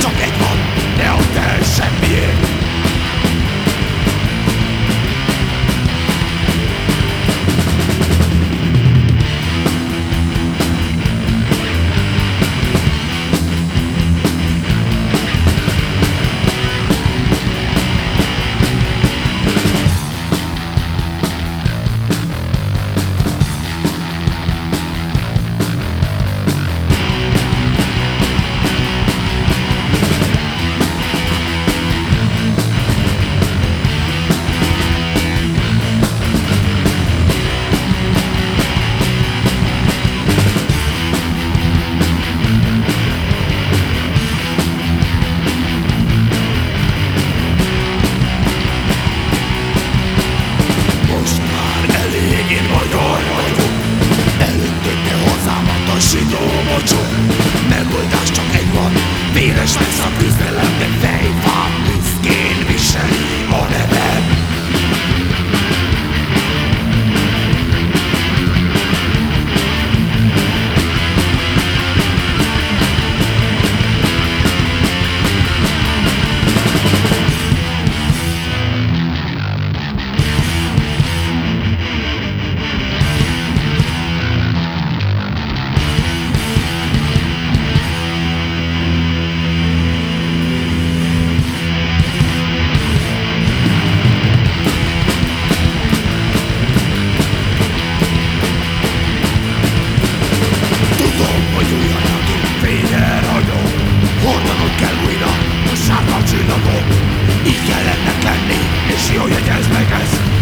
back up Véres lesz a küzdelem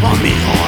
on me.